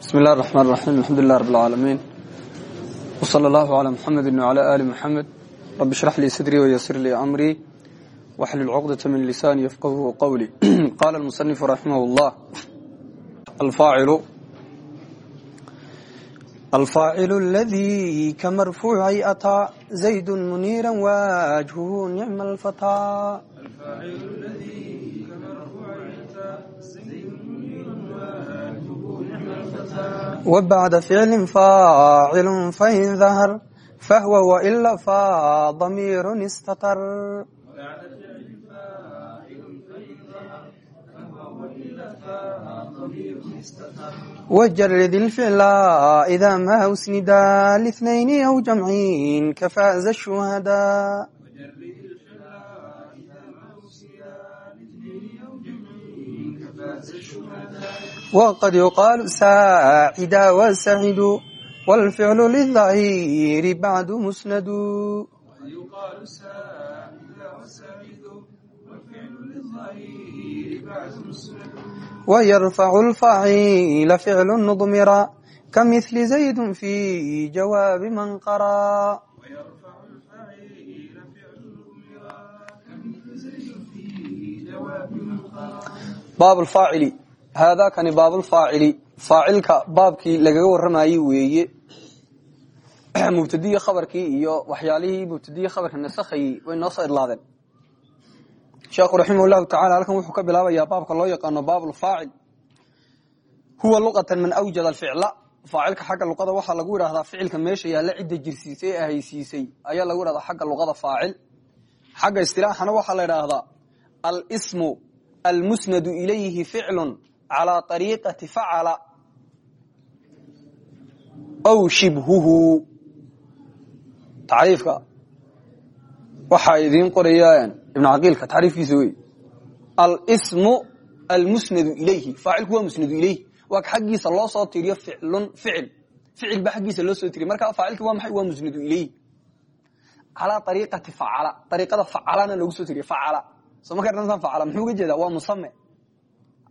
bismi اllah الرحman الرaحيم alxamdu لlah رb العaalamiin وslى اllah عlى mxamedi وعlى ali mxamed rabi اshrax lii sadrii وysir lii amrii wxlul cqdaة min lisani yfqhu qwlii qala اlmuصنifu raximah اllah alfaacilu اladii kamarfuuci ataa zayd muniira wajhu nicma اlfatىa وبعد فعل فاعل فإن ظهر فهو وإلا فضمير استتر وجرد الفعل إذا ما أسند لاثنين أو جمعين كفاز الشهداء wqad yuqaalu saacida wasahidu wlficlu lidahiri bacdu musnadu wayarfacu lfaciila ficlu nudmira ka mihli zaydun fi jawaabi man qaraa baab faacili haadaa kani baabulfaacili faacilka baabkii lagaga waramayey weeye. Mubtadiyi khabarkii iyo waxyaalihii mubtadiyi khabarka nasakhayey way noo soo idlaadeen. Sheekhu raximah llahu halkan wuxuu ka bilaabayaa baabka loo yaqaano baabulfaacil huwa luqatan man awjada alficla. Faacilka xagga luqada waxaa lagu yidhahdaa ficilka meesha yaalla cidda jirsiisay ee ayaa lagu yidhahdaa xagga luqada faacil. Xagga istilaaxana waxaa la idhaahdaa alsmu almusnadu ilayhi ficlu calى ariiqati facala w shibhuhu tacriifka waxaa idiin qoraya ibn caqiilka tacriifkiisa wey alsmu almusnadu ilayhi faacilku waa musnadu ilayhi waa ka xaggiisa loo soo tiriyo ficlun ficil baa xaggiisa loo soo tiriyo marka faacilki waa maxay waa musnadu ilayhi calaa ariiqati facala ariiqada facalana loogu soo tiriyo facala soo ma garansan facala muxuu uga jeedaa waa musame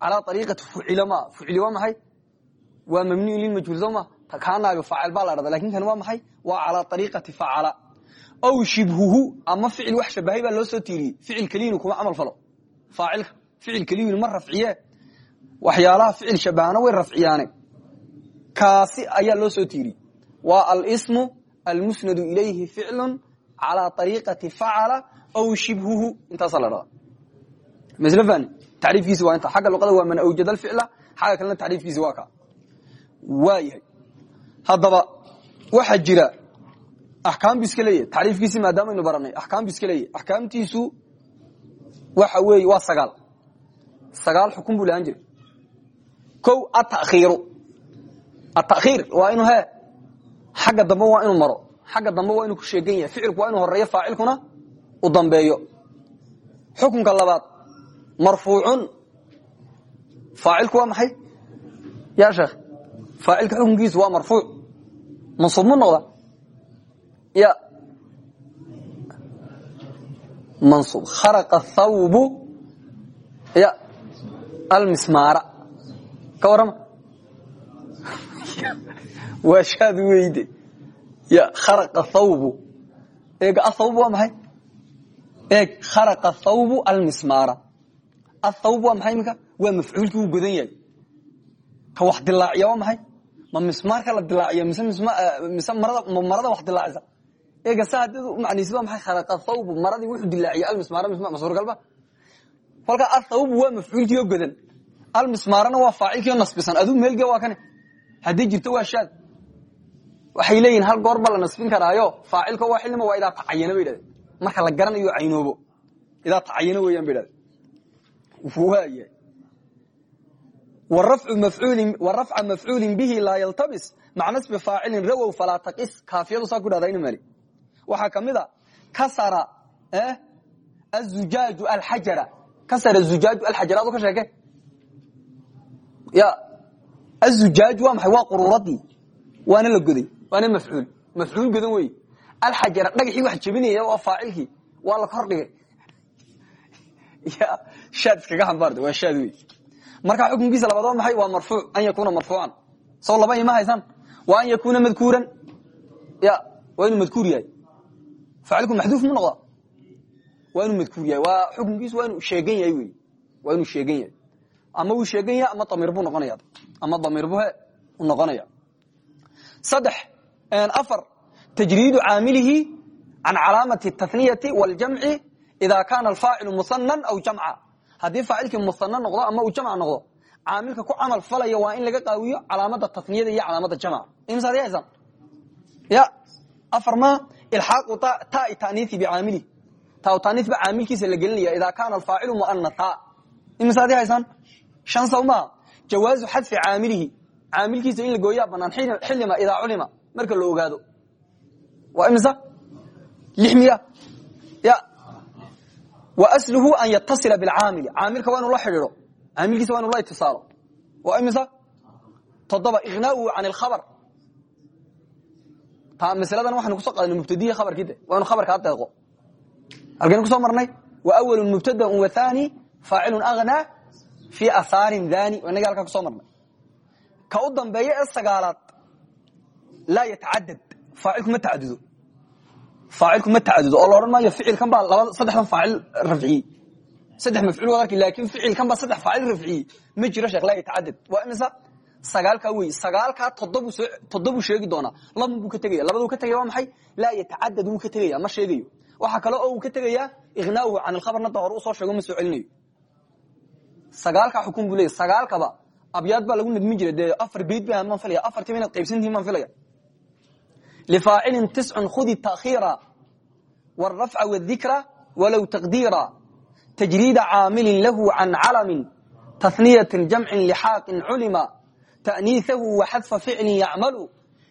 calaa ariiqati fucila ma fucili waa maxay waa mamniun lilmajhuul soo ma kaanaaga faacil baa la dhada laakiin kan waa maxay waa calaa ariiqati facala ow shibhuhu ama ficil wax shabahay baa loo soo tiiriyey ficil keliyinu kuma camal falo faacilka ficil keliyinu ma rafciye waxyaalaha ficil shabahana way rafciyaane kaasi ayaa loo soo tiiriyey waa alsmu almusnadu ilayhi ficlu calaa ariiqati facala ow shibhuhu intaasaa la dhada mslfan tacriifkiisi waa inta xagga luqada waa man awjada alficla xagga kalena tacriifkiisi waa ka. Waa yahay. Haddaba waxaa jira axkaam bu iska leeyahay tacriifkiisi maadaama aynu baranay axkaam bu iska leeyahay. Axkaamtiisu waxa weeye waa sagaal. Sagaal xukun buu lahaan jiray. Ko atakhiiru atakhiir waa inuu he xagga dambe waa inuu maro. Xagga dambe waa inuu ku sheegan yahay. Ficilku waa inuu horeeyo faacilkuna u dambeeyo. Xukunka labaad marfuucun. Faacilku waa maxay? Ya sheekh faacilka xukunkiisu waa marfuuc. Mansuub noqda? Ya mansuub kharaqa thawbu. Ya almismaara. Ka warrama? Waa shaad ya kharaqa thawbu. Eega athawb waa maxay? Eeg kharaqa thawbu almismaara athawb waa maxay imika waa mafcuulkii wuu godan yahay ka wax dilaaciya waa maxay ma mismaarka la dilaaciya mise marada wax dilaacisa eega sa haddii macniisi waa maxay kharaqa thawbu maradii wuxuu dilaaciya almismaara masuurgalba kolka athawbu waa mafcuulkii oo godan almismaarana waa faacilkii oo nasbisan aduu meelge waa kane haddii jirto waa shaad waxay leeyihiin hal goor ba la nasbin karaayo faacilka waa xilnima waa idaa tacayana bay idhahdeen marka la garanayo caynoobo idaa tacayano weeyaan bay idhahdeen waaya warafca mafcuulin bihi laa yaltabis maca nasbi faacilin rawow falaa taqis kaafiyadu saa ku dhahda ina mali waxaa ka mid a kasara azujaaju alxajara kasara zujaaju alxajara adu ka sheeke ya azujaaju waa maxay waa quruuradii waana la goday waana mafcuul mafcuul godan wey alxajara dhagaxii wax jebinaya waa faacilkii waa la kor dhigay shaad iskaga xambaarta waa shaad wey marka xukunkiisa labaad waa maxay? Waa marfuuc an yakuna marfuucan saw laba ima haysan wa an yakuna madkuuran. Ya waa inuu madkuur yahay. Faacilku maxduuf mu noqda. Waa inuu madkuur yahay. Waa xukunkiisu waa inuu sheegan yahay wey waa inuu sheegan yahay. Ama wuu sheegan yahay ama damiir buu noqonaya. Ama damiir bu he u noqonaya. Saddex afar tajriidu caamilihi can calaamati taniyati waljamci ida kaana alfaacilu musanan aw jamca haddii faacilkii musana noqdo ama uu jamc noqdo caamilka ku camal falaya waa in laga qaawiyo calaamada taniyada iyo calaamada jamca imsaad haysan ya afar ma ilxaaqu tai tanii bicaamilihi ta tanii ba caamilkiisa la gelinaya ida kaana alfaacilu muanaa imisaad haysaan shan saw maa jawaazu xadfi caamilihi caamilkiisa in la gooyaa banaan xilima idaa culima marka la ogaado waa imisa lix miya ya wa asluhu an yatasila bilcaamili caamilka waa inu la xidhido caamilkiisa waa inu la itisaalo waa imisa? Toddoba ignaauhu can ilkhabar ta masaladan waxaynu kuso qaadana mubtadiya khabarkiide waa inu khabarkaa deeqo halkaynu ku soo marnay? Wa awalu mubtadaun wathani faacilun aghnaa fii ahaarin dhani inaga halkaa ku soo marnay. Ka u dambeeya ee sagaalaad laa yatacadad. Faacilku ma tacadudo faacilku ma tacadudo oo la odhan maayo ficilkan baa saddexdan faacil rafciyey saddex mafcuul waad arki laakin ficilkan baa saddex faacil rafciyey ma jiro sheekh laa yatacadad waa imisa sagaalkaa wey sagaalkaa toddobu soo toddobuu sheegi doonaa laba buu ka tegaya labaduu ka tegaya waa maxay laa yatacadad wuu ka tegaya ma sheegayo waxaa kale oo uu ka tegayaa ignaauhu can ilkhabar nadda hore u soo sheego ma soo celinayo sagaalkaa xukun buu leeya sagaalkaba abyaad baa lagu nadmin jiray dee afar beyd ba maan filaya afartiiba inaad qaybsantihin baan filaya lifaacilin tiscun khudi takhiira wاrafca wاdikra walow taqdiira tajriida caamilin lahu can calamin tahniyatin jamcin lixaaqin culima ta'niihahu waxadfa ficlin yacmalu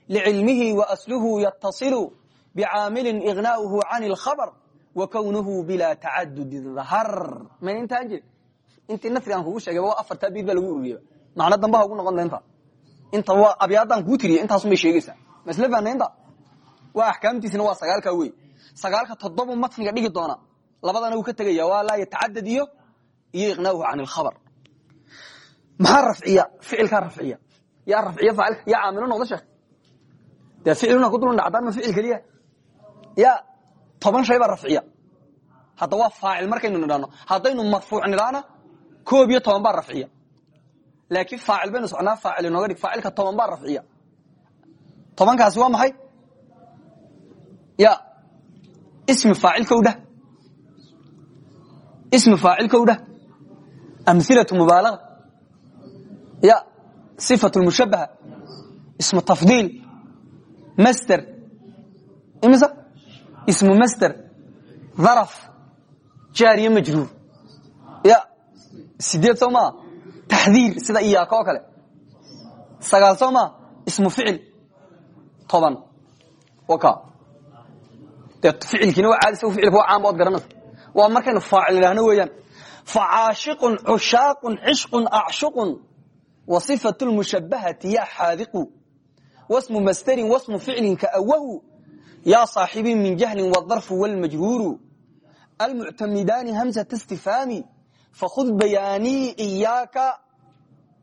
licilmihi waasluhu yatasilu bcaamilin ignaauhu can اlkhabr wa kownuhu bilaa tacadudi waa axkaamtiisina waa sagaalkaa wey sagaalka toddobu matniga dhigi doona labadana wuu ka tegaya waa laa yatacadad iyo iqnaauhu can ilkhabar maxaa rafciya? Ficilkaa rafciya. Yaa rafciya faacilka yaa caamilo noqda sheekh? Dee ficiluna ku dulun dhacdaan ma ficil keliya? Ya toban shay baa rafciya. Waa faacil markaynu nidhahno haddaynu marfuuc nidhaana koob iyo toban baa rafciya. Laakiin faacil baynu socnaa faacil inooga dhig. Faacilka toban baa rafciya. Tobankaasi waa maxay ya ismi faacilkow dheh ismi faacilkow dheh amhilatu mubaalaga ya sifatu lmushabaha ismu tafdiil master. Imisa? Ismu master. Dharaf jaariye majruur. Ya sideed soo sida iyaaka oo kale. Sagaal soo maa ismu ficil. Toban de ficilkiina waa caadis ficilka waa caam ood garanaysa waa markaynu faacil idhaahno weeyaan. Facaashiqun cushaaqun cishqun acshuqun wa sifatu lmushabahati yaa xaadiqu. Wasmu masderin wasmu ficlin kaawahu yaa saaxibii min jahlin wadarfu walmajruuru almuctamidaani hamsata istifaami fakhud bayaanii iyaaka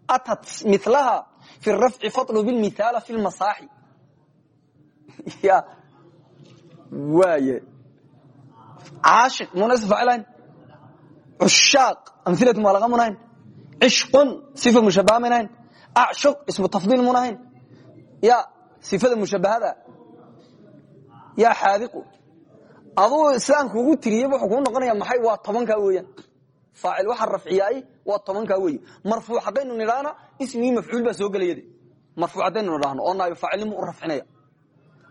atat milaha fi rafci fatlub lmithaala fi lmasaaxi waaye caashiq muna facilayn cushaaq amilatu ma laga munahayn cishqun sifa mushabaha maynahayn acshuq ismu tafdiil munahayn ya sifada mushabahada. Ya xaadiqu aduu sidaan kuugu tiriyey wuxuu kuu noqonaya maxay? Waa tobankaa weeyaan. Faacil waxa rafciyaay waa tobankaa weeye marfuuc haddaynu nidhaana ismigii mafcuul baa soo gelayade. Marfuuc haddaynu nidhaahno oo naayo faacilnimu u rafcinaya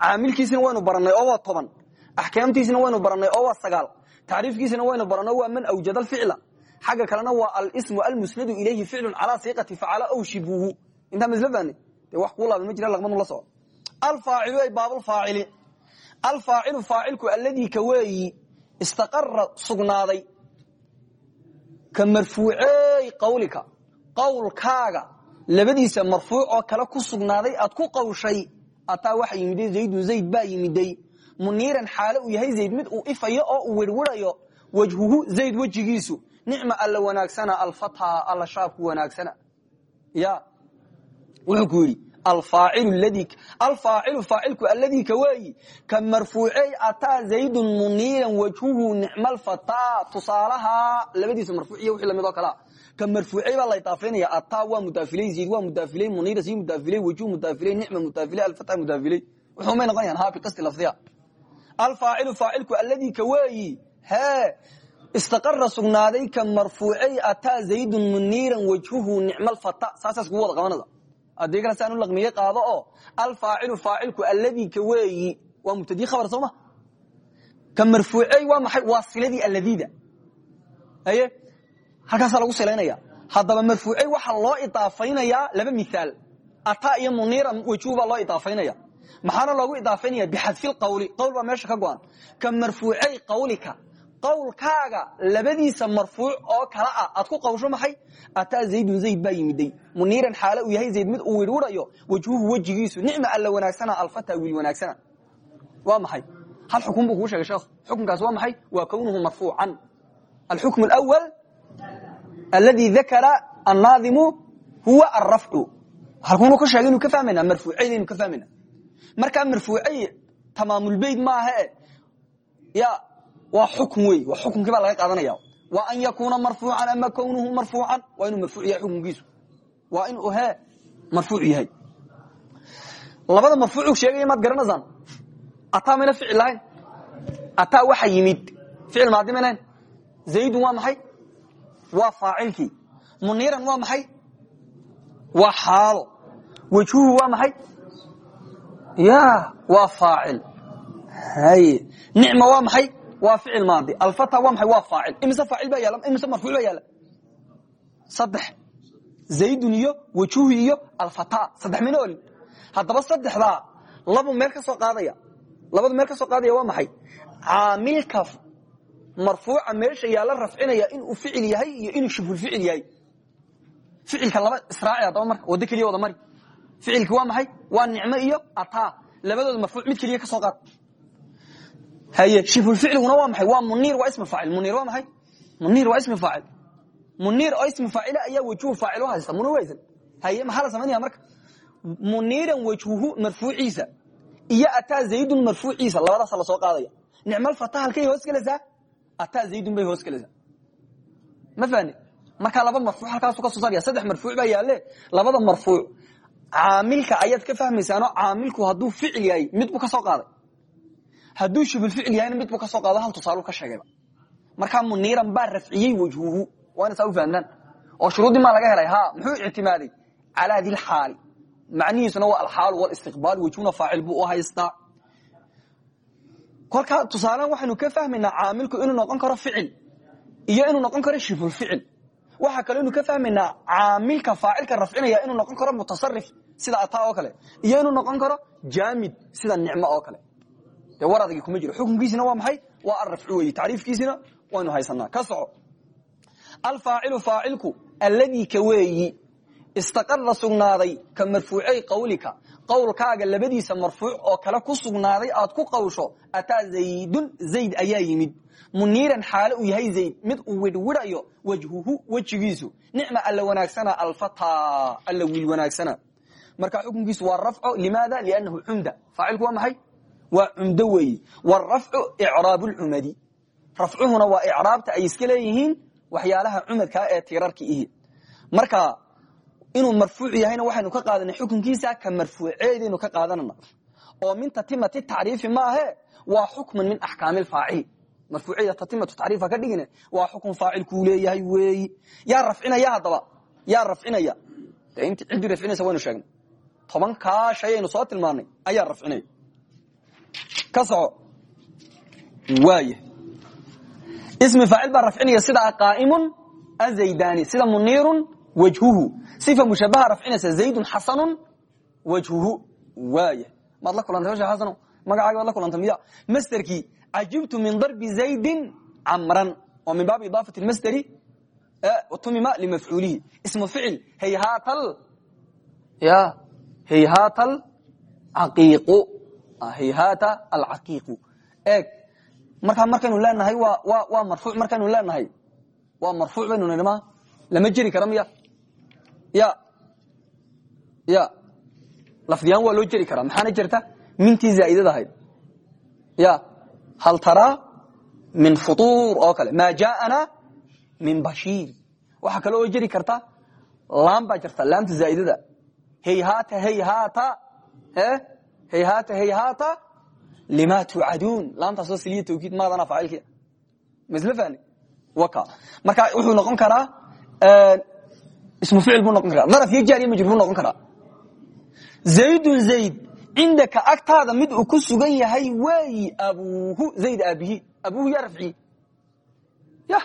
caamilkiisina waynu barannay oo waa toban. Axkaamtiisina waynu barannay oo waa sagaal. Tacriifkiisina waynu barannay waa man awjada alficla. Xagga kalena waa alismu almusnadu ilayhi ficlun calaa siiqati facala aw shibuhu intaa masla dee wax kuu ma jira laqmadu la soco. Alfaacilu ay baabulfaacili alfaacilu faacilku alladii ka weeyi istaqara sugnaaday ka marfuuceey qawlika. Qawlkaaga labadiisa marfuuc oo kale ku sugnaaday aad ku qawshay ataa waxa yimiday zaydun zayd baa yimiday. Muniiran xaalo uu yahay zayd mid uu ifayo oo uu wirwirayo wajhuhu zayd wejigiisu. Nicma alla wanaagsana alfatha alla shaabku wanaagsana. Ya. Wuxuu ku yidhi alfaacilu faacilku alladii ka weeyi ka marfuucey ataa zaydun muniiran wajhuhu nicmalfataa tusaalaha labadiisa marfuuciy wixii la mid oo kalea ka marfuucey baa la idaafaynaya ataa waa mudaafiley zayd waa mudaafiley muniira sii mudaafiley wajhu mudaafiley nicma mudaafiley alfata mudaafiley wuxuu may noqonayaan ha biqasti lafdiya alfaacilu faacilku alladii ka weeyi hee istaqara sugnaaday ka marfuucey ataa zaydun muniiran wajhuhu nicmalfata saasaas kugu wada qabanada adii kale saan laqmiye qaado oo alfaacilu faacilku alladii ka weeyi waa khabar soo ma? Ka marfuucey waa maxay waa siladii alladida? Aye halkaasaa lagu silaynaya haddaba marfuucey waxaa loo idaafaynayaa laba miaal ataa iyo muniiran wajhuhu baa loo idaafaynaya. Maxaana loogu idaafaynaya? Bixadfi qawli. Qowl baa meesha ka go-an. Ka marfuucey qawlika. Qawlkaaga labadiisa marfuuc oo kala ah. Aad ku qawsho maxay? Ataa zaydun zayd baa yimiday. Muniiran xaale uu yahay zayd mid uu wirwirayo wajhuhu wejigiisu. Nicma alla wanaagsana alfata wiil wanaagsana. Waa maxay? Hal xukun buu kuu sheegay sheekhu xukunkaas waa maxay? Waa kownuhu marfuucan. Alxukm alawal aladi dakara annaadimu huwa alrafcu halkuunu ka sheegay inu ka fahmayna marfuuceynu ka fahmayna markaa marfuucey tamaamulbeyt maahae ya waa xukm wey waa xukumkii baa laga qaadanaya waa an yakuuna marfuucan ama kownuhu marfuucan waa inuu marfuuc yahay xukunkiisu waa inuu he marfuuc yahay labada marfuucu sheegaya maad garanaysaan ataa mayna ficil lahayn ataa waxa yimid ficil maadi may lahayn zaydun waa faacilkii. Muniiran waa maxay? Waa xaalo. Wajhuhu waa maxay? Ya waa faacil. Haye nicma waa maxay? Waa ficil maadi. Alfata waa maxay? Waa faacil. Imise faacil baa yaalla imise marfuuc baa yaalla saddex. Zaydun iyo wajhuhu iyo alfata. Saddex mina olin. Haddaba saddexdaa labu meel ka soo qaadaya. Labadu meel ka soo qaadaya waa maxay? Caamilka marfuuca meesha yaalla rafcinaya inuu ficil yahay iyo inuu shibhulficil yahay. Ficilka laba israaci haddaba marka waddo keliya wada mari. Ficilki waa maxay? Waa nicmo iyo ataa. Labadooda marfuuc mid keliya ka soo qaad. Haye shibhulficliguna waa maxay? Waa muniir waa ismi faacil. Muniir waa maxay? Muniir waa ismi faacil. Muniir oo ismi faacila ayaa wajhuhu faacil u haysta. Muniir waysan. Haye maxaa la samaynaya marka? Muniiran wajhuhu marfuuciisa iyo ataa zaydun marfuuciisa. Labadaasa la soo qaadaya. Nicmal fata halkay hoos gelaysaa ataa zaydun bay hoos gelaysaa ma fahne markaa laba marfuuc halkaasu ka soo saaraya saddex marfuuc baa yaale labada marfuuc caamilka ayaad ka fahmaysaano caamilku hadduu ficil yahay mid buu ka soo qaaday. Hadduu shibulficil yahayna mid buu ka soo qaado hal tusaalu ka sheegayba markaa muniiran baa rafciyey wajhuhu waa ina saa u fahamtaan oo shuruuddii maa laga helay? Ha muxuu ictimaaday? Calaa dilxaali macnihiisuna waa alxaalu walistiqbaal wejhuna faacil buu u haystaa kolkaa tusaalean waxaynu ka fahmaynaa caamilku inuu noqon karo ficil iyo inuu noqon karo shibulficil waxaa kaloo inu ka fahmaynaa caamilka faacilka rafcinaya inuu noqon karo mutasarif sida ataa oo kale iyo inuu noqon karo jaamid sida nicmo oo kale. Dee war adagi kuma jiro. Xukunkiisina waa maxay? Waa arafcu weeye. Tacriifkiisina waynu haysanaa ka soco. Alfaacilu faacilku alladii ka weeyi istaqara sugnaaday ka marfuucey qawlika qowlkaaga labadiisa marfuuc oo kale ku sugnaaday aad ku qawsho ataa zaydun zayd ayaa yimid. Muniiran xaale uu yahay zayd mid uu wirwirayo wajhuhu wejigiisu. Nicma alla wanaagsana alfata alla wiil wanaagsana. Marka xukunkiisu waa rafco limaada? Liannahu cumda. Faacilku waa maxay? Waa cumdo weeyi. Wrafcu icraabu lcumadi rafcuhuna waa icraabta ay iska leeyihiin waxyaalaha cumadkaa ee tiirarki ihi. Marka inuu marfuuc yahayna waxaynu ka qaadanay xukunkiisa ka marfuuceedaynu ka qaadanana oo min tatimati tacriifi maahe waa xukman min axkaami faacil. Marfuuceda tatimatu tacriifa ka dhigine waa xukun faacilkuu leeyahay weeyi yaa rafcinaya haddaba yaa rafcinaya. De inti ciddii rafcinaysa waynu sheegnay. Tobankaa shay soo tilmaanay ayaa rafcinaya ka soco. Ismi faacil baa rafcinaya sida qaa'imun azaydani sida muniirun wajhuhu sifa mushabaha rafcinaysa zaydun xasanun wajhuhu waaya maad la kulantay shee xasano magacaaga baad la kulantay miya masderkii cajibtu min darbi zaydin camran oo min baabi idaafati masderi tumima limafcuulihi ismu ficil hayhaatal ya hayhaatal caqiiqu hayhaata alcaqiiqu eeg markaa markaynu leenahay waa wa waa marfuuc markaynu leenahay waa marfuuc baynu nidhi ma lama jeri kara miya ya ya lafdiyaan waa loo jeri karaa. Maxaana jirta? Mintii zaa'idada ahayd. Ya hal taraa min futuur oo kale. Maa jaaana min bashiir. Waxaa kale oo jeri karta laam baa jirta laamta zaa'idada. Hayhaata hayhaata hayhaata hayhaata lima tucaduun laamtaasoo siliya tawkiid maadana faacilki masl fahni waka. Marka wuxuu noqon karaa ismu ficil buu noqon karaa daraf iyo jaariya majruur noqon karaa zaydun zayd cindaka agtaada mid uu ku sugan yahay waayi abuuhu zayd aabihi abuuhu yaa rafciye ya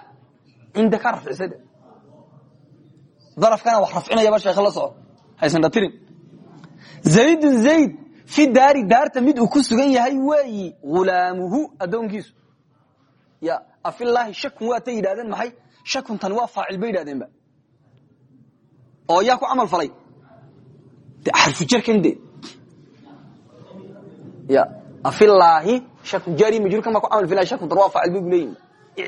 cindaka rafcisade darafkana wax rafcinayaba sheekh la soco haysan dhatirin zaydun zayd fi daari daarta mid uu ku sugan yahay waayi hulaamuhu addoonkiisu ya afilaahi shakun waatay yidhahdeen maxay shakuntan waa faacil bay yidhahdeenba oo yaa ku camal falay. De ya afilaahi shakun jaari majruurkan baa ku camal falay shakuntan waa faacil bay leeyihiin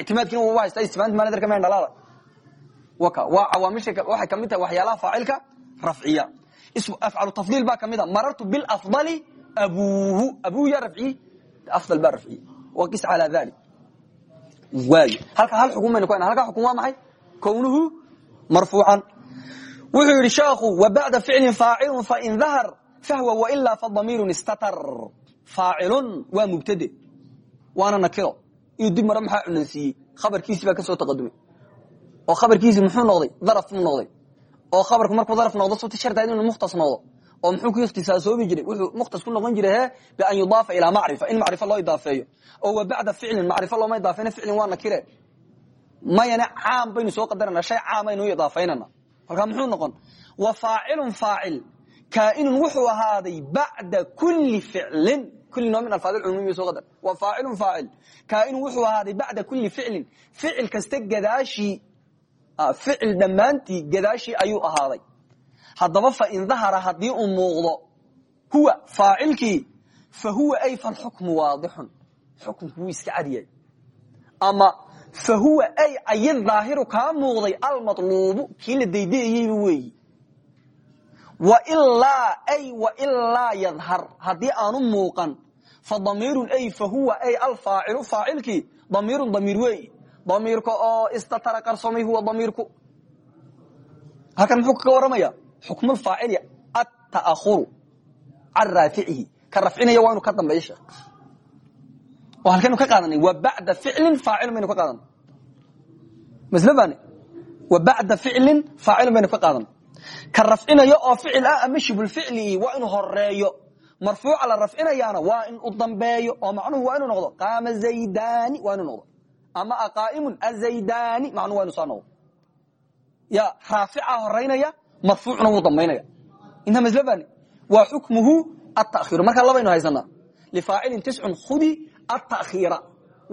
ictimaadkiina waa haystaa istifaanta maanadarka meen dhalaada waka waa cawaamisha waxay ka mid tahay waxyaalaha faacilka rafciya. Afcalu tafdiil baa ka mid a marartu bilafdali abuuhu. Abuuhu yaa rafciye afdal baa rafciye waqis calaa dalik waay. Halka hal xukun baynu ku hayna halka xukun waa maxay? Kownuhu marfuucan wuxuu yidhi sheekhu wa bacda ficlin faacilun fain dahar fahwa wailaa fadamiirun istatar. Faacilun waa mubtade waana nakiro inuu dib mare maxaa cunansiiyey khabarkiisii baa ka soo taqadumay. Oo khabarkiisii muxuu noqday? Daraf muu noqday. Oo khabarku markuu daraf noqdo suta shartayd inuu mukhtas noqdo. Oo muxuu ku ikhtisaasoobi jiray? Wuxuu mukhtas ku noqon jiray he bian yudaafa ilaa macrifa. In macrifo loo idaafeeyo. Oo wa bacda ficlin macrifo looma idaafeyna ficlin waa nakire mayane caam baynu soo qadarana shay caam aynu idaafaynana halkaa muxuu noqon? Wa faacilun faacil kaainun wuxuu ahaaday bacda kuli ficlin kuli noo min alfaad cumumiy soo qadar. Wa faacilun faacil kaainun wuxuu ahaaday bacda kuli ficlin ficil kasta gadaashii ficil dhammaantii gadaashii ayuu ahaaday. Haddaba fain dahara haddii uu muuqdo huwa faacilkii fa huwa ay falxukmu waadixun. Xukunku wuu iska cadyahay ama fa huwa ay ayi daahiru kaa muuqday almaluubu kii la daydayayeyba weeyi. Wailaa ay wailaa yadhar haddii aanu muuqan. Fa damiirun ay fa huwa ay alfaacilu faacilkii damiirun damiir weeyi. Damiirka oo istatara qarsoomay huwa damiirku. Halkan muxuu kaga waramaya xukmu faacili ata'ahuru can raaficihi ka rafcinaya waa ka dambeeyo halkaynu ka qaadanay. Wa bacda ficlin faacilun baynu ka qaadanay. Masle baane wa bacda ficlin faacilun baynu ka qaadanay. Ka rafcinayo oo ficil ah ama shibulficlii waa inuu horeeyo marfuuca la rafcinayaana waa in u dambeeyo oo macnuhu waa inuu noqdo qaama zaydani waa inuu noqdo. Ama aqaa'imun azaydani macnuhu waa inu saa noqdo. Ya raafica horeynaya marfuucna wuu dambaynaya. Inta masle baane waa xukmuhu ata'khiru markaa labaynu haysanaa lifaacilin tiscun khudi ata'khiira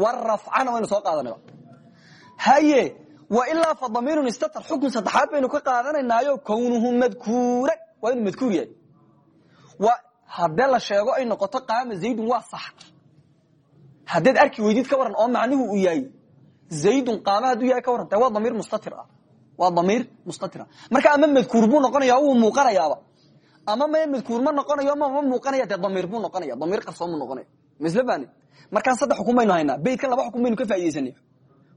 warafcana waynu soo qaadanayba haye wailaa fa damiirun istatar xukun saddexaad baynu ka qaadanaynaayo kownuhu madkuuran waa inuu madkuur yahay haddee la sheego ay noqoto qaama zaydun waa sax haddeed arki weydid ka waran oo macnuhu uu yahay zaydun qaama hadduu yahay ka warran de waa damiir mustatir ah waa damiir mustatir marka ama madkuur buu noqonaya wuu muuqanayaaba ama ma madkuur ma noqonayo ma ma muuqanaya dee damiir buu noqonaya damiir qarsoon buu noqonaya misle bani? Markaan saddex xukun baynu haynaa. Beytkan laba xukun baynu ka faa'idaysanay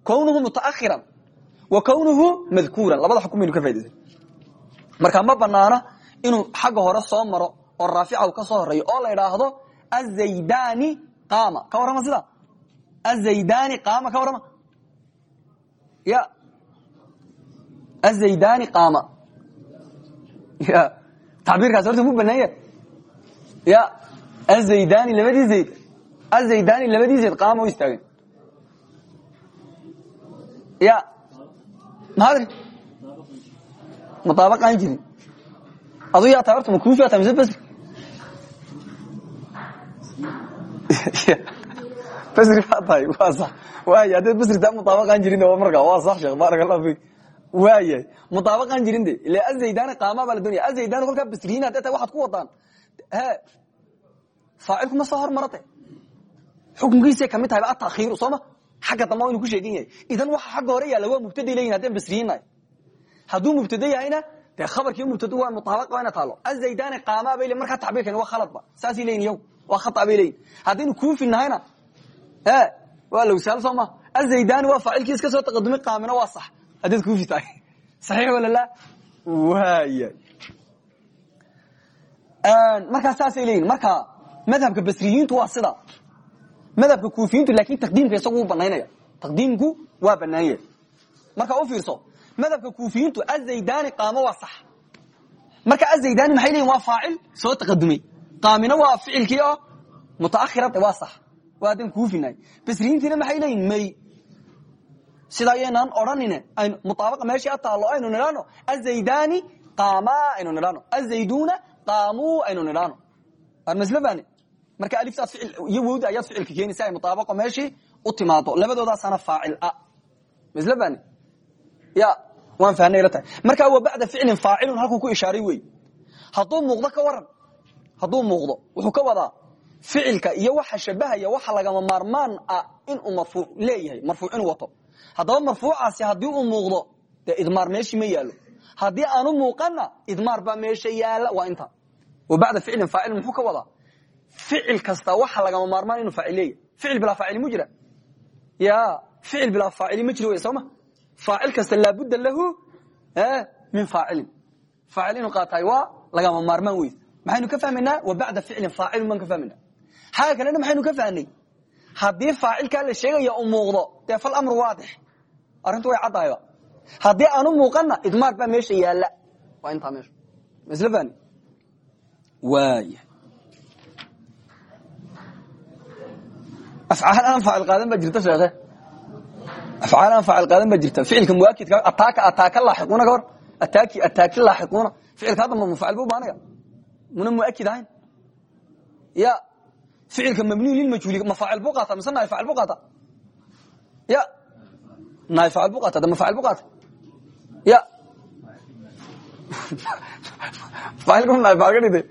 kownuhu mutaakhiran wa kownuhu madkuuran labada xukun baynu ka faa'idaysanay marka ma banaana inuu xagga hore soo maro oo raafica uu ka soo horeeyo oo la idhaahdo azaydani qaama. Ka warrama sida? Azaydani qaama. Ka warrama? Ya. Azaydani qaama. Ya. Tacbiirkaas horta mu banaan yahay ya. Azaydani labadii zayd azaydani labadii zayd qaama o istaageen ya maxaad ri mutaabaqaan jirin adu yaa tahay horta ma kuufi ata mise basri basri baa tahay waa sax waaya haddaed basri taa mutaabaqaan jirin marka waa sax sheekh baarak allah fik waayahay mutaabaqaan jirin de ila azaydani qaama baa la doonaya azaydani kolkaa basriyiin hadday tahay waxaad ku wadaan he faacilku ma soo hormarate xukunkiisay ka mid tahayba atakhiiru sooma xagga dambe inu ku sheegan yahay. Idan waxa xagga hore yaalla waa mubtaday leyihin haddaan basriyiinnahay hadduu mubtada yahayna de dee khabarkii mubtad waa mutaabaq waa ina taalo. Azaydani qaama bay le markaa tacbiirkani waa khaladba saasay leyin yow. Waa khata bay leyin haddaynu kuufi nahayna e waa lowsaal soo ma? Azaydani waa faacilkii iska soo taqadumay qaamina waa sax. Haddaad kuufi tahay. Saxiix walala waaya markaa saasay leeyihiin marka madhabka basriyiintu waa sida madhabka kuufiyiintu laakin taqdiimka isagu banaynaya taqdiimku waa banaanya marka u fiirso madhabka kuufiyiintu azaydani qaamo waa sax. Marka azaydani maxay leyihin waa faacil soo taqadumay. Qaamina waa ficilkii oo mutaakhirada waa sax. Waa haddaan kuufinahay maxay leeyihiin may. Sidaa yaynaan odhanine aynu mutaabaqa meeshii ataalo aynu nidhaano azaydani qaama aynu nidhaano azayduna qaamuu aynu nidhaano armaslabani marka aliftaas ficil iyo wowda ayaad ficilka keeni si ay mutaabaqo meeshii u timaado. Labadoodaasana faacil a. Maslabani ya waan fahnay la tahay. Marka wa bacda ficlin faacilun halkuu ku ishaaray wey hadduu muuqdo ka waran hadduu muuqdo wuxuu ka wadaa ficilka iyo waxa shabahaya waxa lagama maarmaan ah inuu marfuuc leeyahay marfuuc inuu wato. Haddaba marfuucaasi haddii uu muuqdo dee idmaar meeshii ma yaalo haddii aanu muuqana idmaar baa meesha yaalla waa inta. Wa bacda ficlin faacilun muxuu ka wadaa ficil kasta waxa lagama maarmaan inuu faacil leeyahay. Ficil bilaa faacili mu jira. Ya ficil bilaa faacili ma jiro wey sooma faacil kasta laabudda lahu min faacilin. Faacil inuu qaataay waa lagama maarmaan wey maxaynu ka fahmaynaa? Wa bacda ficlin faacilun baan ka fahmayna xaga kalena maxaynu ka fahnay haddii faacilkaa la sheegaya u muuqdo dee fal amru waadix. Arrintu way caddahayba haddii aanu muuqana idmaar baa meesha yaalla waa intaa meesha. Masl fahni waaya afcaal aan faacil qaadan baa jirta sheekhe afcaal aan faacil qaadan baa jirta ficilka muakidka ataaka ataaka laaxiquuna ka hor ataaki ataaki laaxiquuna ficilka hadda ma mufaacil bu baanaya muna muakid ahayn ya ficilka mabniyu lilmajhuuli ma faacil buu qaata mise naay faacil buu qaata ya naay faacil buu qaata de ma faacil buu qaata ya faacilka naay faacil ka dhigtay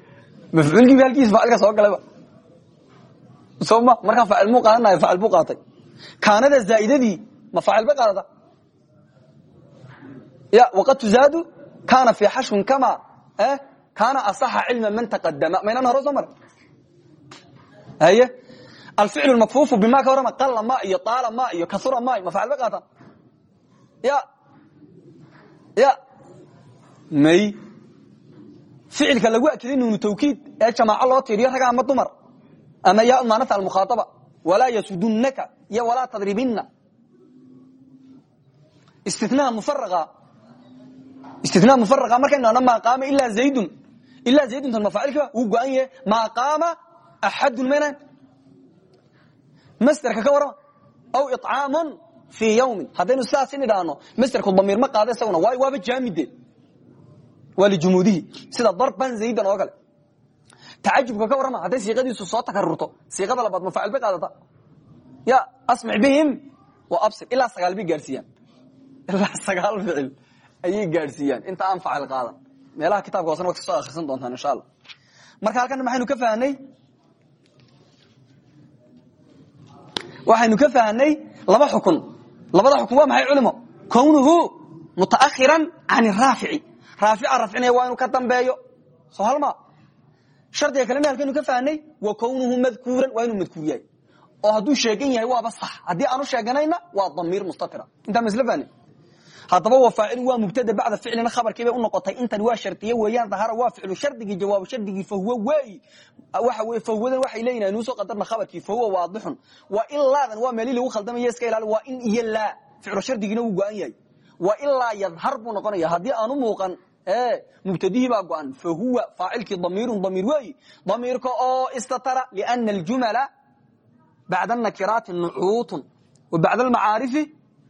mafcuulkiiba halkiisa faacilka soo galayba soo ma markaan faacil muu qaadan naay faacil buu qaatay. Kaanada zaa'idadii ma faacil bay qaadata? Ya waqad tuzaadu kaana fi xashwin kama kaana asaxa cilma man taqadama maynaan hore soo maray? Haye? Alficlu makfuufu bima ka warama qala ma iyo taala ma iyo kasura ma ma faacil bay qaataan ya ya may. Ficilka lagu akiday nuunu tawkiid ee jamaaco loo tiiriyo raga ama dumar ama yaa umaanata almukhaaaba walaa yasudunaka iyo walaa tadribina istinaa mufaraa istinaa mufaraa markaynu dhahno maa qaama ilaa zaydun ilaa zayduntan mafaacilka wuu go-an yahe maa qaama axadun maynan masderka ka warama aw icaamun fii yawmin haddaynu sidaas idhaahno masderku damiir ma qaada isaguna waayo waaba jaamide waa lijumuudihi sida darban zaydan oo kale tacajubka ka warrama hadday siiqadiisu soo takarurto siiqada labaad mafaacil bay qaadata ya asmic bihim wa absir ilaa sagaal bay gaadhsiiyaan ilaa sagaal ficil ayay gaadhsiiyaan inta aan facil qaadan meelaha kitabka hoosena waad ka soo akhrisan doontaan insha allah marka halkan maxaynu ka fahnay waxaynu ka fahnay laba xukun labada xukun waa maxay culimo kownuhu mutaakhiran can raafici raafica rafcinaya waa inuu ka dambeeyo soo halma shardiga kalena halkaynu ka fahnay wa kownuhu madkuuran waa inuu madkuur yahay. Oo hadduu sheegan yahay waaba sax. Haddii aanu sheeganayna waa damiir mustatira intaa masl fahni haddaba wa faacil waa mubtada bacda ficlina khabarkii bay unoqotay intan waa shardiye weeyaan dahara waa ficlu shardigii jawaabu shardigii fahuwa weeyi waxa weye fahuwadan waxay leeyihiin aynuu soo qadarna khabarkii fahuwa waadixun. Waa in laadan waa meelii lagu khaldamaya iska ilaali waa in iyo laa. Ficlu shardigiina wuu go-an yahay. Wa ilaa yadhar buu noqonaya haddii aanu muuqan mubtadihii baa go-an. Fahuwa faacilkii damiirun damiir weeyi. Damiirka oo istatara liana aljumala bacda nakiraati nucuutun wa bacda almacaarifi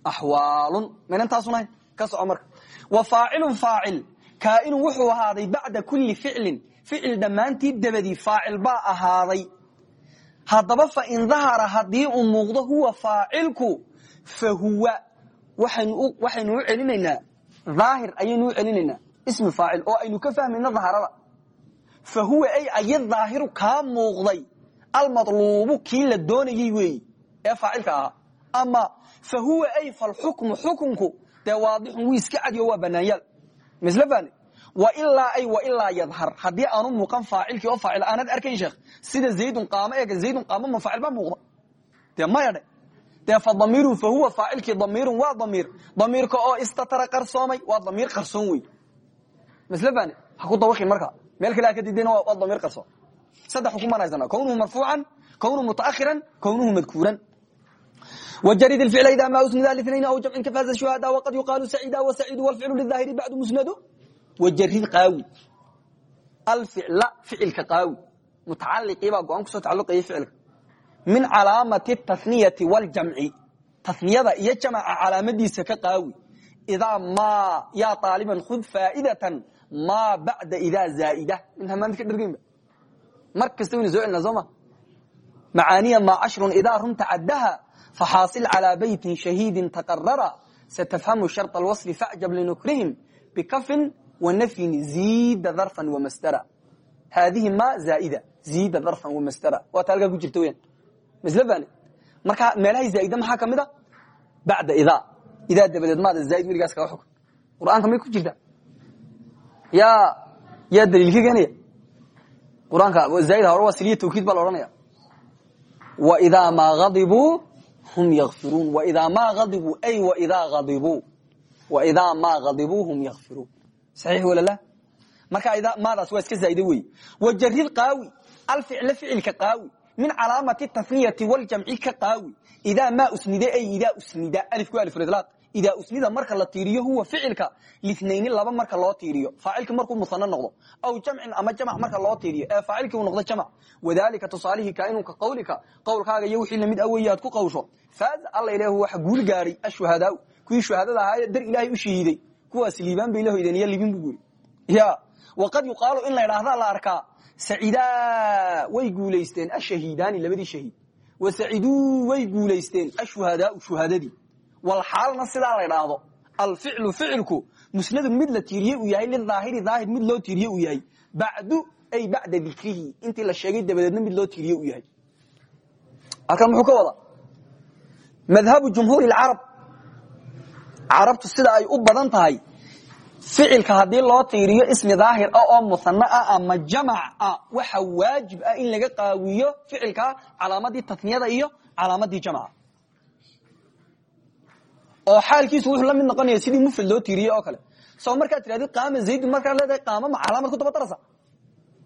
axwaalun maynan taasunahayn ka soco marka. Wa faacilun faacil kaainun wuxuu ahaaday bacda kuli ficlin. Ficil dhammaantii dabadii faacil baa ahaaday. Haddaba fain dahara haddii uu muuqdo huwa faacilku fa huwa. Waxaynu u celinaynaa. Daahir ayaynu u celinaynaa ismi faacil oo aynu ka fahmayna daharada. Fa huwa ay aya daahiru kaa muuqday. Almaluubu kii la doonayey weeyi ee faacilka ahaa. Ama fa huwa ay falxukmu xukunku dee waadixun wii iska cadiyo waa banaanyaal misle fahni wailaa ay wailaa yadhar. Haddii aanu muuqan faacilkii oo faacil aanad arkayn sheekh sida zaydun qaamo eega zaydun qaamo ma faacil baa muuqda. Dee maya dhe dee fa damiirun fa huwa faacilkii masle fane ha ku dawaqin marka meel kale ha ka didayna waa damiir qarsoon saddex xukumaan haysana kownuhu marfuucan kownuhu mutaakhiran kownuhu madkuuran وجرد الفعل إذا ما أسند لاثنين أو جمع كفاز الشهداء وقد يقال سعيدا وسعيد والفعل للظاهر بعد مسند وجرد قاوي الفعل فعل كقاوي متعلق يبقى قوان كسو تعلق أي فعل من علامة التثنية والجمع تثنية يجمع علامة دي سكقاوي إذا ما يا طالبا خذ maa bacda idaa zaaida inamaanta ka dhargeynba mar kasta wayna soo celina sooma macaaniya maa cashrun idaa runta caddaha faxaasil calaa beytin shahiidin taqarara satafhamu shar alwasli facjab linukrihim bikafin wanafyin ziida darfan wamasdara haadihi ma zaaida ziida darfan wamasdara waa ta halkaa ku jirta weyaan masle bane marka meelahay zaaida maxaa ka mid a bacda idaa idaa dabadeed maada zaaid weligaas kaga xukun qur'aanka may ku jirta yaa yaa daliil ka keenaya qur'aanka zaid hore waa siriya tawkiid baa la odhanaya. Waidaa maa adibuu hum yafiruun waidaa maa adibuu ay waidaa adibuu waidaa maa adibuu hum yafiruun saxiix walala marka maadaas waa iska zaaido wey wajarid qaawi alficla ficilka qaawi. Min calaamati taniyati waljamci ka qaawi. Idaa maa usnida ay idaa usnida. Alif ku alifulaaq idaa usnida marka la tiiriyo huwa ficilka linayni laba marka loo tiiriyo faacilki markuu musano noqdo aw jamcin ama jamc marka loo tiiriyo ee faacilkii uu noqdo jamc wadalika tusaalihii kaainun ka qawlika qowlkaaga iyo wixii la mid aweeye aad ku qawsho faaz alla ilah waxa guul gaaray ashuhadaa kuwii shuhadada ahaa dar ilaahay u shahiiday kuwaas liibaan bay la iyo libin buu guri ya waqad yuqaalu in la idhaahdaa la arkaa sacidaa way guulaysteen ashahiidaani labadii shahiid wasaciduu way guulaysteen ashuhadaau shuhadadii walxaalna sidaa la idhaahdo alficlu ficilku musnadun mid la tiiriye uu yahay lidaahiri daahir mid loo tiiriye uu yahay. Bacdu ay bacda dikrihi intii la sheegay dabadeedna mid loo tiiriye uu yahay. Halkan muxuu ka wada madhabu jumhuur carab carabtu sida ay u badan tahay ficilka haddii loo tiiriyo ismi daahir ah oo muhano ah ama jamac ah waxa waajib ah in laga qaawiyo ficilka calaamadii taniyada iyo calaamadii jamca oo xaalkiisu wuxuu la mid noqonaya sidii mufrad loo tiiriyey oo kale. Soo markaad tidhahdi qaama zaydun markaad leedahay qaama ma ku daba darasa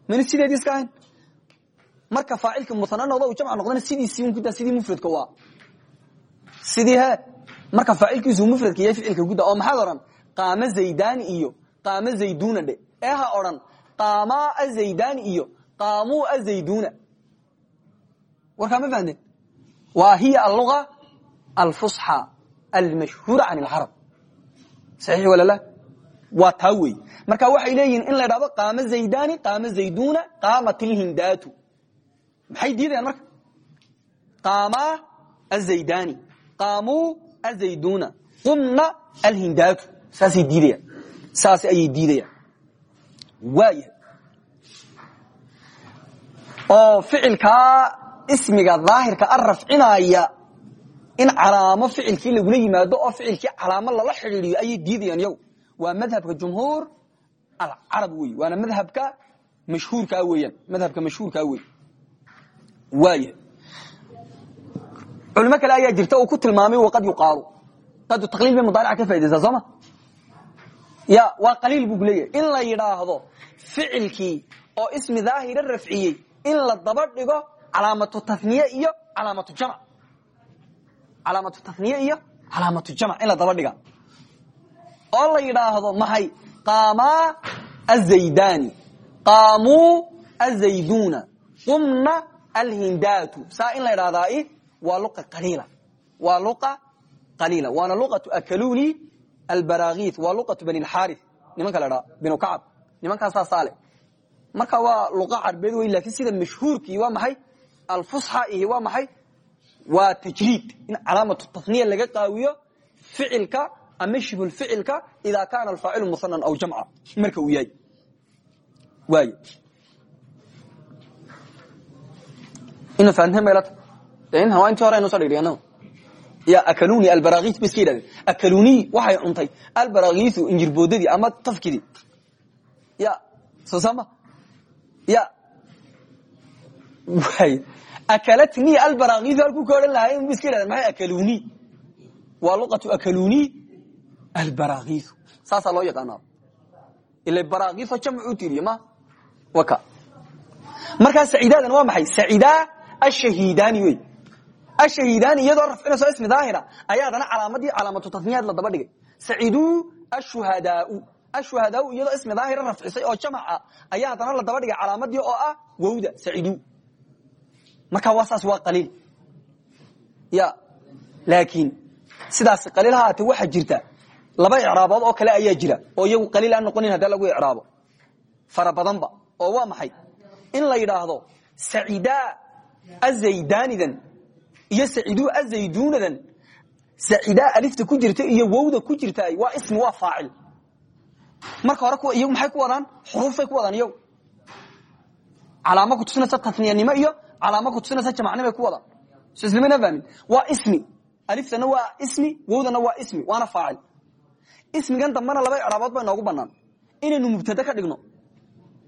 mana sideedii iska marka faacilka muhano noqdo u jamc noqdana sidiisii un kudaa sidii mufradka waa. Sidii he marka faacilkiisu mufradka yahay ficilka guda oo maxaad odhan? Qaama zaydani iyo qaama zayduna dhe. Ee ha odhan qaamaa azaydani iyo qaamuu azayduna warkaa ma fahamteen waa hiya alluga alfusxa almashhuura can alcarab saxiix wala la? Waa taa wey marka waxay leeyihiin in la idhahdo qaama zaydani qaama zayduna qaamat ilhindaatu maxay diidayaan marka? Qaamaa azaydani qaamuu azayduna qumna alhindaatu saasay diidayaan. Saas ayay diidayaan. Waaya oo ficilkaa ismiga daahirka a in calaamo ficilkii lagula yimaado oo ficilkii calaamo lala xidhiidiyo ayay diidayaan yagu waa madhabka jumhuur alcarab wey waana madhabka mashhuurkaa weeyaan madhabka mashhuurkaa wey waaya culimo kale ayaa jirta uu ku tilmaamay waqad yuqaalu. Qadu taqliil bay mudaarica ka faidaysaa sooma ya waa qaliil buu kuleeyahay in la yidhaahdo ficilkii oo ismi daahira rafciyey in la daba dhigo calaamatu taniye iyo calaamatu jamc calaamatu taniye iyo calaamatu jamc in la daba dhiga. Oo la yidhaahdo maxay qaamaa azaydani qaamuu azayduna qumna alhindaatu. Saa in la idhahdaa waa luqa qaliila. Waa luqa qaliila. Waana luqatu akaluni albaraakiith waa luqatu bani lxaarith nimanka la dhaa binu kacab. Nimankaasaa saale. Marka waa luqa carbeed wey laakiin sida mashhuurkii waa maxay? Alfusxa ihi waa maxay waa tajriid in calaamatu taniya laga qaawiyo ficilka ama shibhu ficilka ida kaana alfaacilu musanan aw jamca. Marka uu yahay. Waay ina fahanteen maylata waa intii hore aynu soo ya akaluni albarakis ba iska yidhahdeen akaluni waxay cuntay. Albarakhisu injirboodadii ama tafkidii. Ya soo sama ya akalatni albarakii halkuu ka odhan lahay bu iska yidhahda maay akaluni? Waa luqatu akaluni albarakiu saasaa loo yaqaana ila barakifa jamcu tiriye ma? Waka. Markaa saciidadan waa maxay? Sacida ashahiidani wey. Ashahiidani iyadoo rafcinayso ismi daahira ayaa adana calaamadii calaamatu tasniyaad la daba dhigay. Saciduu ashuhadaau ashuhadaau iyadoo ismi daahira rafcisay oo jamaca ayaa haddana la daba dhigay calaamadii oo ah wowda saciduu markaa waa saas waa qaliil. Ya laakiin sidaas qaliil ha aate waxaa jirta. Laba icraabood oo kale ayaa jira oo iyagu qaliil aan noqonin haddii lagu icraabo. Fara badanba oo waa maxay? In la yidhaahdo sacidaa azaydaanidan iyo saciduu azayduunadan sacidaa alifta ku jirta iyo wowda ku jirta waa ismi waa faacil. Marka hore iyagu maxay ku wadaan? Xuruuftay ku wadaan iyagu. Calaamo kutusinaysa tasniyanimo iyo calaamo kutusinaysa jamacnimay ku wadaan so islamana fahmin waa ismi aliftana waa ismi wowdana waa ismi waana faacil ismigan dambana laba icraabood ba inoogu banaan inaynu mubtade ka dhigno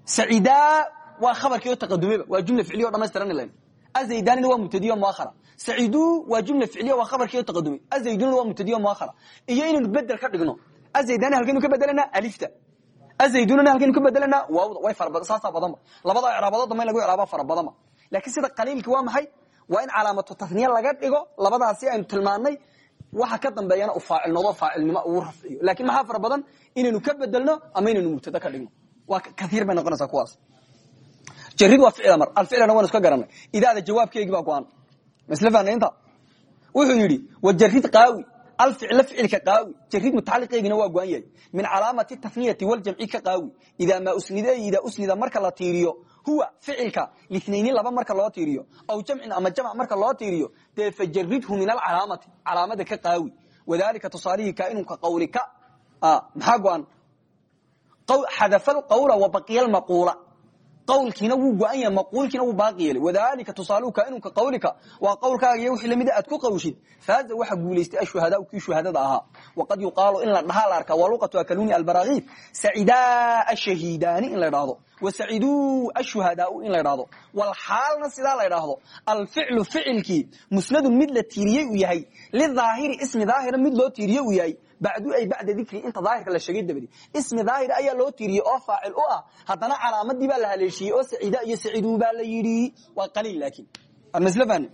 sacidaa waa khabarkii oo taqadumeba waa jumla ficliya o dhamaystiran len azaydanina waa mubtadiyo muakhara saciduu waa jumla ficliya waa khabarkii oo taqadumay azaydunina waa mubtadiyo muakhara iyo inaynu bedel ka dhigno azaydani halkaynu ka bedelanaa alifta azaydunina halkaynu ka bedelanaa waawda way fara saasaa badanba labada laakiin sida qaliilki waa maxay? Waa in calaamatu tasniya laga dhigo labadaasi aynu tilmaannay. Waxa ka dambeeyana u faacilnoodo faacilnimo uu rafciyo. Laakiin maxaa fara badan? Inaynu ka bedelno ama inaynu mubtado ka dhigno? Waa kaiir bay noqonaysaa kuwaas. Jarid waa ficil amar. Alficlana waan iska garanay. Idaada jawaabkeygii baa go-an. Masle fahnay inta wuxuu yidhi wajarid qaawi. Alficla ficilka qaawi. Jarid mutacaliqeygina waa go-an yahay. Min calaamati taniyati waljamci ka qaawi. Idaa maa usnida idaa usnida marka la tiiriyo huwa ficilka linayni laba marka loo tiiriyo aw jamcin ama jamc marka loo tiiriyo dee fajaridhu min alcalaamati calaamada ka qaawi. Wadalika tusaalihii kaainun ka qawlika maxaa go-an? Xadafa alqawla wabaqiya almaquula qawlkiina wuu go-an yahay maquulkiina wuu baaqi yeelay. Wadalika tusaaluhu kaainun ka qawlika waa qawlkaaga iyo wixii lamida aad ku qawshid faaza waxa guulaystay ashuhadaa kii shuhadada ahaa. Waqad yuqaalu in la dhahaa la arkaa waa luqatu akaluni albarakiif sacidaa ashahiidaani in la idhaahdo wasaciduu ashuhadaau in la idhaahdo walxaalna sidaa la idhaahdo alficlu ficilkii musnadun mid la tiiriyey uu yahay lidaahiri ismi daahira mid loo tiiriye uu yahay bacdu ay bacda dikri inta daahirka la sheegay dabadi ismi daahir ayaa loo tiiriyey oo faacil u ah haddana calaamadii baa la haleeshiyey oo sacida iyo saciduu baa la yidhi waa qaliil laakiin masl fahni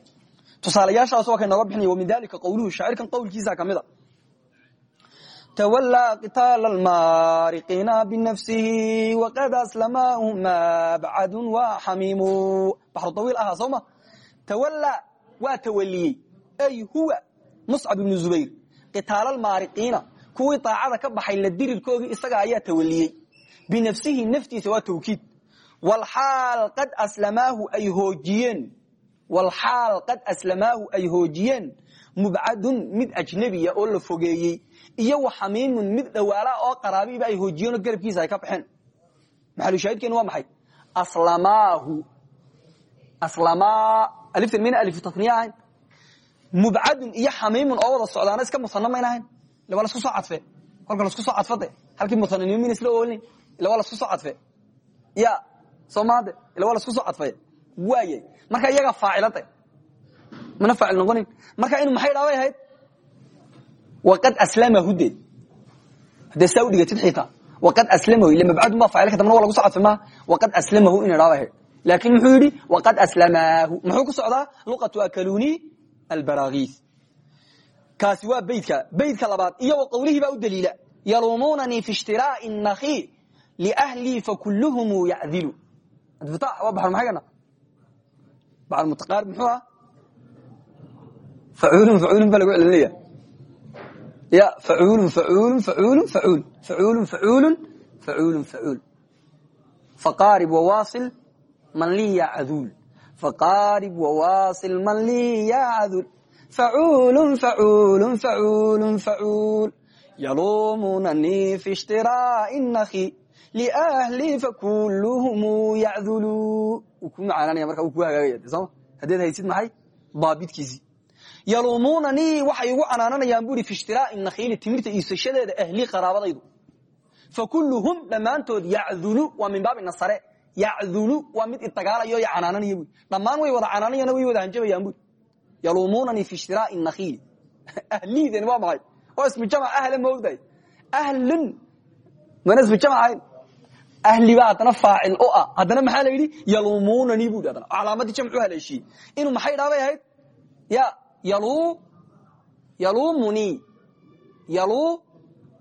tusaalayaashaas waa kay nooga bixinaya wa min dalika qawluhu shaacirkan qowlkiisa ka mid a twlى qitaal اlmaariqiina binafsihi waqad aslamahu mabcadu waxamimu baxru awiil ahaa soo ma tawallaa waa tawaliyey ay huwa muscab almaariqiina kuwii daacada ka baxay la dirirkoogii isaga ayaa tawaliyey. Binafsihi naftiisa waa tawkiid. Wlxaal qad aslamaahu ay hoojiyeen. Wlxaal qad aslamaahu ay hoojiyeen. Mubcadun mid ajnabiya oo la fogeeyey. Iyo waxamiimun mid dhawaala oo qaraabiba ay hoojiyeenoo garabkiisa ay ka baxeen. Maxalushaahidkeenu waa maxay? Aslamaahu. Aslamaa aliftan mayna alifu tasniya mubcadun iyo xamiimun oo wada socdaana iska musana mayna ahayn waa lasku soo cadfe kolka lasku soo cadfade halkii musananimo mayna isla oolin. Ila waa lasku soo cadfe ya soo maade. Ila waa lasku soo cadfay waayay marka iyagaa faacilade mana faacil noqonin. Marka inu maxay dhaabay ahayd? Waqad aslamahu de hadee saa xitaa waqad aslamahu ila mabcadun baa faacilka dambana waa lagu soo maaha waqad aslamahu ina dhaabay ahayd. Laakin muxuu yidhi? Waqad aslamaahu muxuu ku socdaa? Luqatu akaluni albarakiis kaasi waa beydka beydka labaad iyo wa qawlihii baa u daliila yaluumunanii fi ishtiraa'i nakii liahlii fakuluhum yacdilu waa baxar maxay gana baxar mutaqaarib muxuu ah facuulun facuulun baa lagu celinaya ya facuulun facuulun facuulun facuul facuulun facuulun facuulun facuul faqaarib wawaasil man lii ya caduul faqaarib wawaasil man lii ya caduul facuulun facuulun facuulun facuul yaluumunanii fi ishtiraa'i nakhi liahlii fakuluhum yacdulu wuu ku macaananaya marka wuu ku hagaagaya sooma haddeed haysid maxay daabidkiisii yaluumunanii waxay igu canaananayaan bui fi ishtiraa'i nakhiili timirta iisashadeeda ahlii qaraabadaydu fakuluhum dhammaantood yacdulu waa min baabi nasare yacdulu waa mid idagaalayo canaananaya bui dhammaan way wada canaanayana way wada hanjabayaan bui yaluumunanii fi shiraai nakiili ahliiden waa maxay? Oo ismu jamc ahle maogdahay ahlun mana ismu jamc ahayn. Ahliba haddana faacil u ah. Haddana maxaa la yidhi? Yaluumunanii bui haddana. Calaamadii jamcu haleeshiyey inuu maxay dhaabay ahayd? Ya yalu yalumuni. Yalu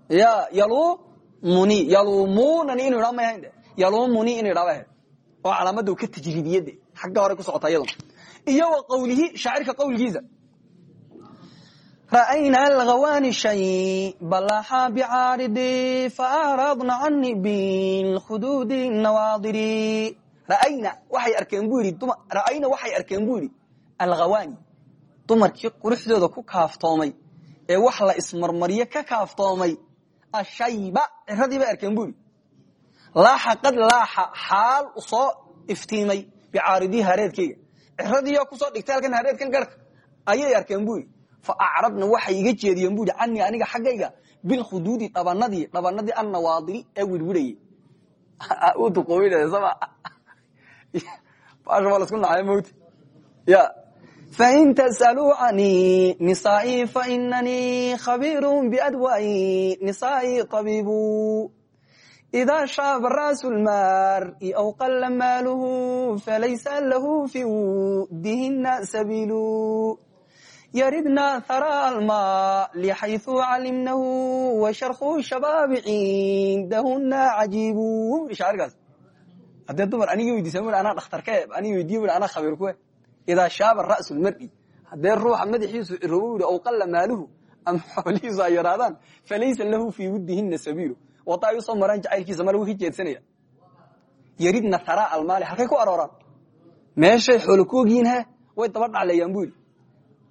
ya yalumuni. Yalumunani inu idhaa may ahayn de yalumuni inu idhaa bay ahayd oo calaamadda ka tajriibiyade xagga hore ku socota iyaduna iyo wa qawlihi shaacirka qawlkiisa ra'ayna alghawani shay balaxa bicaaridi faacradna cani bilkhuduudi nawaadiri. Ra'ayna waxay arkeen bu yidhi ra'ayna waxay arkeen bu yidhi alghawani dumarkii quruxdooda ku kaaftoomay ee wax la ismarmaryo ka kaaftoomay ashayba ciradii bay arkeen bu yidhi laaxa qad laaxa xaal soo iftiimay bicaaridii hareedkayga ciradiiyo ku soo dhigtay halkan hareedkan garhka ayay arkeen bu yidhi fa acradna waxay iga jeediyeen bu yidhi canii aniga xaggayga bilkhuduudi dhabanadii dhabanadii annawaadiri ee wirwirayey fain tas'aluu canii nisaai fainanii khabiiru biadwaai nisaai tabiibu idaa shaaba raasu lmaari aw qalla maaluhu falaysa lahu fi wudihina sabiilu yaridna haraa almaali xayثu calimnahu washarku shabaabi cindahuna cajiibu shaarikaas haddee dumar anigi weydiisa m anaa dhakhtarkae anigi weydiye m anaa khabiir kuwe idaa shaaba ra'su lmari haddee ruuxa madaxiisu cirobo yidhi aw qalla maaluhu ama xoolihiisu ay yaraadaan falaysa lahu fii wuddihina sabiilu wada ay u soo maraan jacaylkiisa ma lagu hijeedsanaya yaridna tara almaali halkay ku arooraan meeshay xoolo ku way daba dhacleeyaan bu yidhi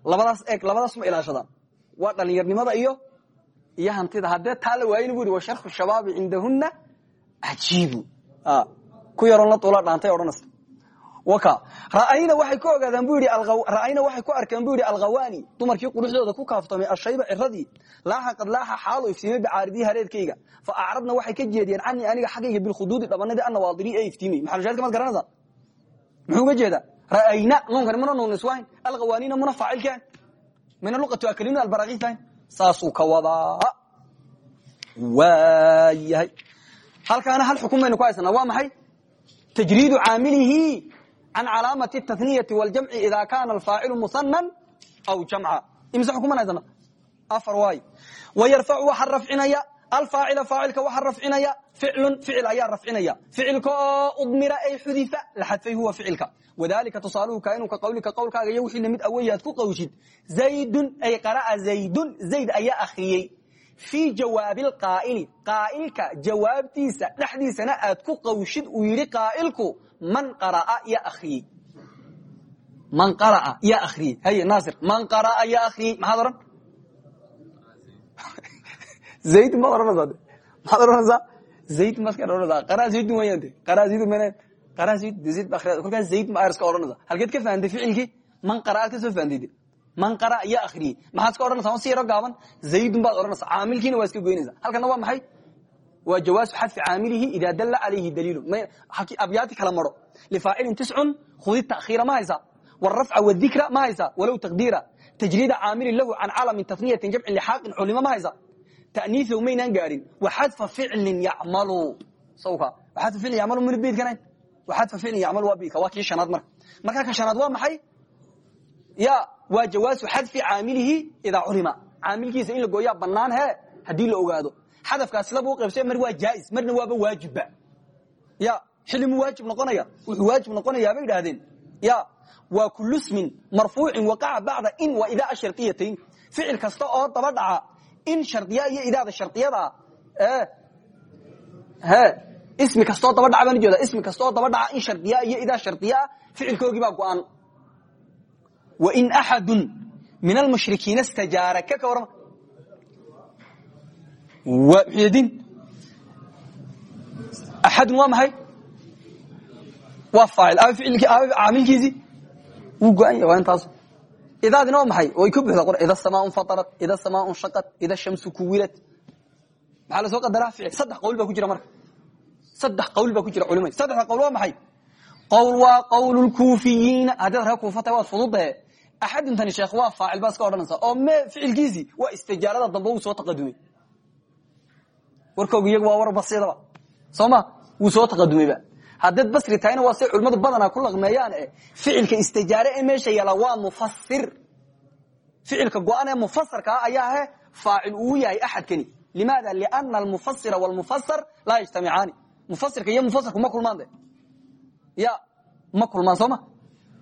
labadaas eeg labadaas ma ilaashadaan waa dhalinyarnimada iyo iyo hantida haddee taa la waayin bu yidhi wa sharku shabaabi cindahuna cajiibu ku yaroon la duula dhaantay odhanaysa ra'ayna waxay ku ogaadaan bu yidhi ra'ayna waxay ku arkeen bu yidhi alghawani dumarkii quruxdooda ku kaaftamay ashayba ciradii laaxa qad laaxa xaalo iftiimay bicaaridii hareedkayga fa acradna waxay ka jeediyeen canii aniga xaggayga bilkhuduudi dhabanadii annawaadiri ee iftiimay. Maxalushaadka maad garanaysaa muxuu uga jeedaa? Ra'ayna nuunkani mana nuuniswayn alghawanina muna faacilkaan mina luqatu akalina albarakiifayn saasuu ka wadaa. Waayahay. Halkaana hal xukun baynu ku haysanaa waa maxay? Tajriidu caamilihi can calaamati taniyati wاljamci ida kana alfaacilu musanan aw jamca imise xukuman haysana afar waay wayarfacu waxa rafcinaya alfaacila faacilka waxa rafcinaya ficlun ficil ayaa rafcinaya ficilka oo udmira ay xudifa la xadfay huwa ficilka wadalika tusaaluhu kainuu ka qawlika qowlkaaga iyo wixii la mid aweyaad ku qawshid zaydun ay qara'a zaydun zayd ayaa akhriyey fii jawaabi lqaa'ili qaa'ilka jawaabtiisa dhexdiisana aad ku qawshid uu yidhi qaa'ilku man qaraa ya akhriyey man qaraa ya akhriyey haye naasir man qaraa ya akhriyey maxaad odhan zayd maad odhanaysaa de maxaad odhanaysaa zayd maska odhanaysaa qaraa zaydun wayaan de. Qaraa zaydun manaan qaraa zayd de zayd ba akhriya kolkaas zayd ma ayarska odhanaysaa halkeed ka fahantay ficilkii? Man qaraa ka soo fahantay de. Man qara ya akhriyey maxaad iska odhanaysaa si yaro gaaban. Zaydun baad odhanaysaa caamilkiina waa iska goynaysaa. Halkana waa maxay waa jawaasu xadfi caamilihi ida dalla calayhi daliilu abyaati kala maro. Lifaacilin tiscun khudi takhiira ma haysaa wrafca wdikra ma haysaa walow taqdiira tajriida caamilin lahu can calamin taniyatin jamcin lixaaqin culimo ma haysaa ta'niisow maynaan gaadhin waxadfa ficlin yacmalu sawka. Waxadfa ficlin yacmalu mana beydkanayn waxadfa ficlin yacmalu waa beydka waa kii shanaad marka marka ka shanaad waa maxay? Ya waa jawaasu xadfi caamilihi idaa culima caamilkiisa in la gooyaa banaan he haddii la ogaado xadafkaas silaba u qaybsay mar waa jaais marna waaba waajibba ya xillimu waajib noqonaya? Wuxuu waajib noqonayaa bay idhaahdeen ya waa kulu smin marfuucin waqaca bacda in wa idaa shariyatayn ficil kasta oo daba dhaca in shardiya iyo idaada shardiyada he ismi kastaoo daba dhaca baan ujeeda ismi kasta oo daba dhaca in shardiya iyo idaa shardiyaa ficilkoogii baa go-an wain axadu min almushrikiina stajaaraka ka warama muxydiin axadun waa maxay? Waa faacil aa ficilkii aa caamilkiisii wuu go-an yahay waa intaas idaadina waa maxay? Way ku buxda qor ida samaa fatarat ida samaa shaqat ida shamsu kuwilat. Maxaa la soo qadaraa ficil saddex qawl baa ku jira marka. Saddex qawl baa ku jira culimadi saddexda qawl waa maxay? Qawl waa qawl lkuufiyiina haddaad ree kuufa tahay waad fududahe axaduntani sheekh waa faacil baa iska odhanaysa. Oo me ficilkiisii waa istijaarada dambe wuu soo taqadumay warkooga iyaga waa war basiidaba soo ma wuu soo taqadumayba haddaad basri tahayna waa say culimmadu badanaa ku laqmeeyaan e ficilka istijaare ee meesha yaalla waa mufasir ficilka go-an ee mufasarkaa ayaa he faacil uu yahay axadkani. Limaada? Liana almufasira wlmufasar laa yajtamicaani. Mufasirka iyo mufasirku ma kulmaan de. Ya ma kulmaan sooma?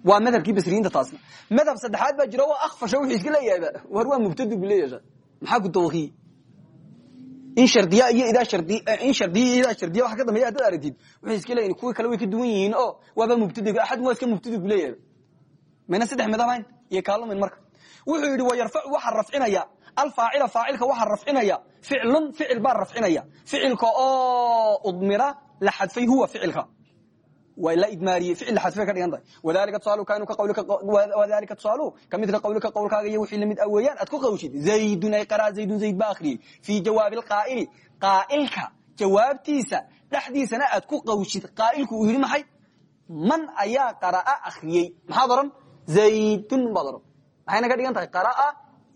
Waa madhabkii basriyiinta taasna. Madhab saddexaad baa jiro waa akfasha wuxuu iska leeyahayba war waa mubtadi bu leeyaha maxaa ku dawakiyey in shardiya iyo idaa shardi in shardiya iyo idaa shardiya waxa ka dambeeya haddaad aragtid waxay iska leeyihiin kuwii kale way ka duwan yihiin oo waaba mubtadiga axad waa iska mubtadi bu leeyahay? Mayna saddex midab hayn iyo kaalumin marka. Wuxuu yidhi wayarfacu waxaa rafcinaya alfaacila faacilka waxaa rafcinaya ficlun ficil baa rafcinaya ficilka oo udmira la xadfay huwa ficilka waa la idmaariyey ficil xadfay ka dhigan tahay. Wadalika tusaalu kamidka qawlika qawlkaaga iyo wixii la mid ah weeyaan aad ku qawshid. Zaydun ay qaraa zaydun zayd baa akhriyey fii jawaabi alqaa'ili qaa'ilka jawaabtiisa dhexdiisana aad ku qawshid. Qaa'ilku uu yidhi maxay? Man ayaa qara'a akhriyey. Maxaad oran zaydun baad oran maxayna ka dhigan tahay? Qara'a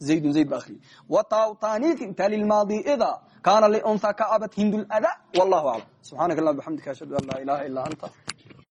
zaydun zayd baa akhriyey watawtaniitin talilmaadi ida kaana liunha kaabat hindu lada wallahu aclam subxaanaka allah bxamdika ashhadu an laa ilaha illa anta